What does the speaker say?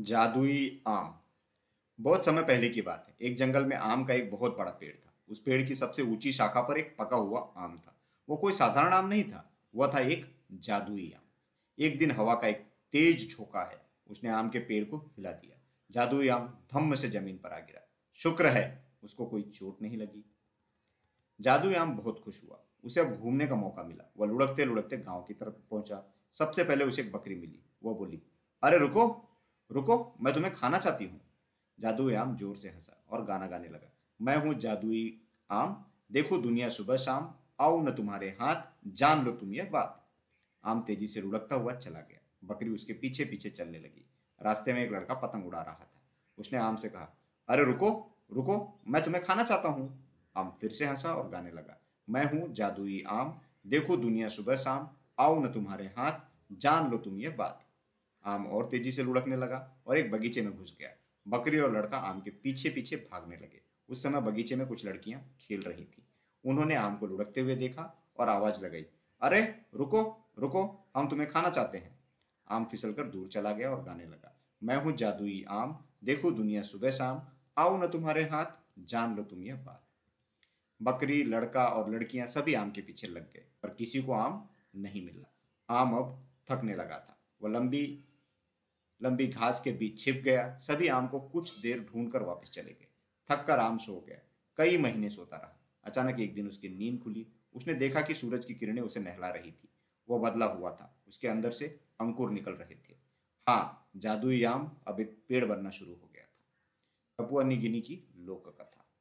जादुई आम। बहुत समय पहले की बात है। एक जंगल में आम का एक बहुत बड़ा पेड़ था। उस पेड़ की सबसे ऊँची शाखा पर एक पका हुआ आम था। वो कोई साधारण आम नहीं था। वह था एक जादुई आम। एक दिन हवा का एक तेज झोंका है। उसने आम के पेड़ को हिला दिया। जादुई आम धम्म से ज़मीन पर आ गिरा। शुक्र है, उसको कोई चोट नहीं लगी। जादुई आम बहुत खुश हुआ। उसे अब घूमने का मौका मिला। वह लुढ़कते लुढ़कते गाँव की तरफ़ पहुँचा। सबसे पहले उसे एक बकरी मिली। वह बोली, अरे रुको रुको, मैं तुम्हें खाना चाहती हूँ। जादुई आम ज़ोर से हंसा और गाना गाने लगा। मैं हूँ जादुई आम। देखो दुनिया सुबह शाम। आओ न तुम्हारे हाथ, जान लो तुम यह बात। आम तेज़ी से लुढ़कता हुआ चला गया। बकरी उसके पीछे पीछे चलने लगी। रास्ते में एक लड़का पतंग उड़ा रहा था। उसने आम से कहा, अरे रुको रुको, मैं तुम्हें खाना चाहता हूँ। आम फिर से हंसा और गाने लगा। मैं हूँ जादुई आम। देखो दुनिया सुबह शाम। आओ न तुम्हारे हाथ, जान लो तुम ये बात। आम और तेज़ी से लुढ़कने लगा और एक बगीचे में घुस गया। बकरी और लड़का आम के पीछे पीछे भागने लगे। उस समय बगीचे में कुछ लड़कियाँ खेल रही थी। उन्होंने आम को लुढ़कते हुए देखा और आवाज़ लगाई, अरे, रुको रुको, हम तुम्हें खाना चाहते हैं। आम फिसलकर दूर चला गया और गाने लगा, मैं हूँ जादुई आम, देखो दुनिया सुबह शाम, आओ न तुम्हारे हाथ, जान लो तुम यह बात। बकरी, लड़का और लड़कियाँ सभी आम के पीछे लग गए, पर किसी को आम नहीं मिला। आम अब थकने लगा था। वह लंबी लंबी घास के बीच छिप गया। सभी आम को कुछ देर ढूंढकर वापस चले गए। थक कर आम सो गया। कई महीने सोता रहा। अचानक एक दिन उसकी नींद खुली। उसने देखा कि सूरज की किरणें उसे नहला रही थी। वह बदला हुआ था। उसके अंदर से अंकुर निकल रहे थे। हाँ जादुई आम अब एक पेड़ बनना शुरू हो गया था। कपुआ निगिनी की लोक कथा